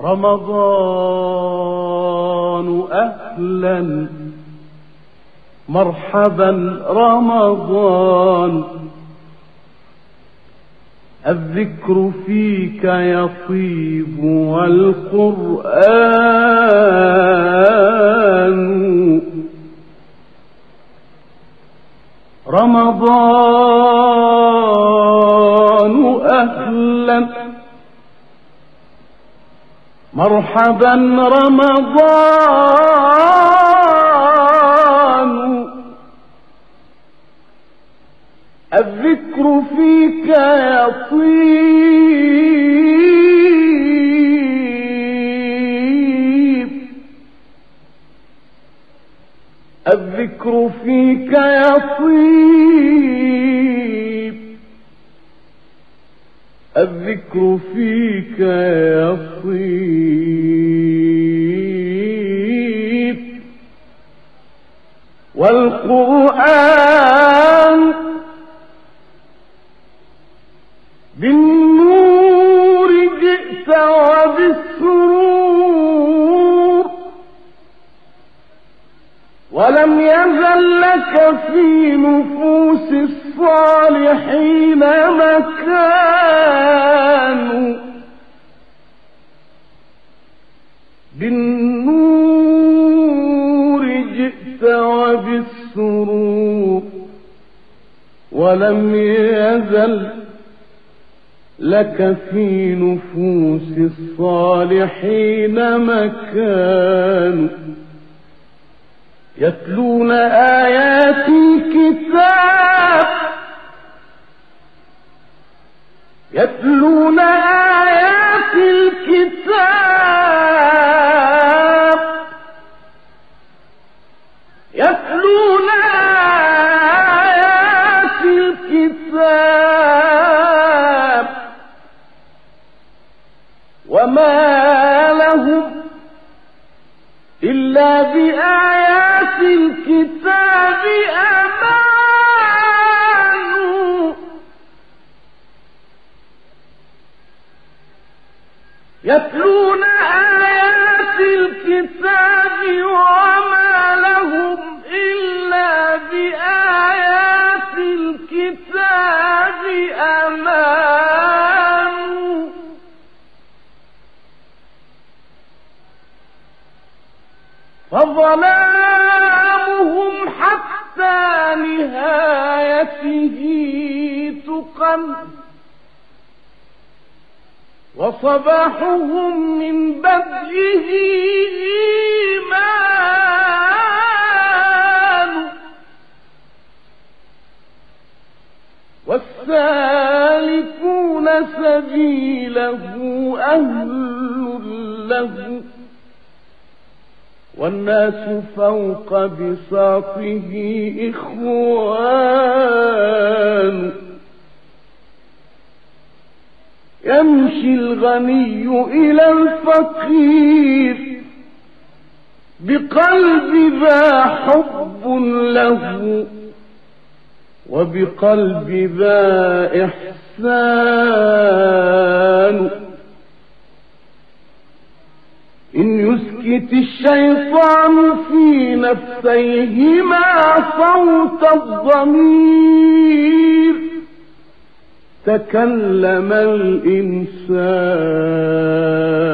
رمضان أهلا مرحبا رمضان. الذكر فيك يطيب والقرآن. رمضان أهلا مرحبا رمضان. الذكر فيك يطيب الذكر فيك يطيب الذكر فيك يطيب والقرآن بالنور جئت وبالسرور. ولم يزل لك في نفوس الصالحين مكان. بالنور جئت وبالسرور ولم يزل لك في نفوس الصالحين مكان. يتلون آيات الكتاب يتلون وما لهم إلا بآيات الكتاب أمان يتلون آيات الكتاب وما لهم فظلامهم حتى نهايته تقم وصباحهم من بدئه إيمان. والسالكون سبيله أهل له والناس فوق بساطه إخوان. يمشي الغني إلى الفقير بقلب ذا حب له وبقلب ذا إحسان. إن يسكت الشيطان في نفسيهما صوت الضمير. تكلم الإنسان.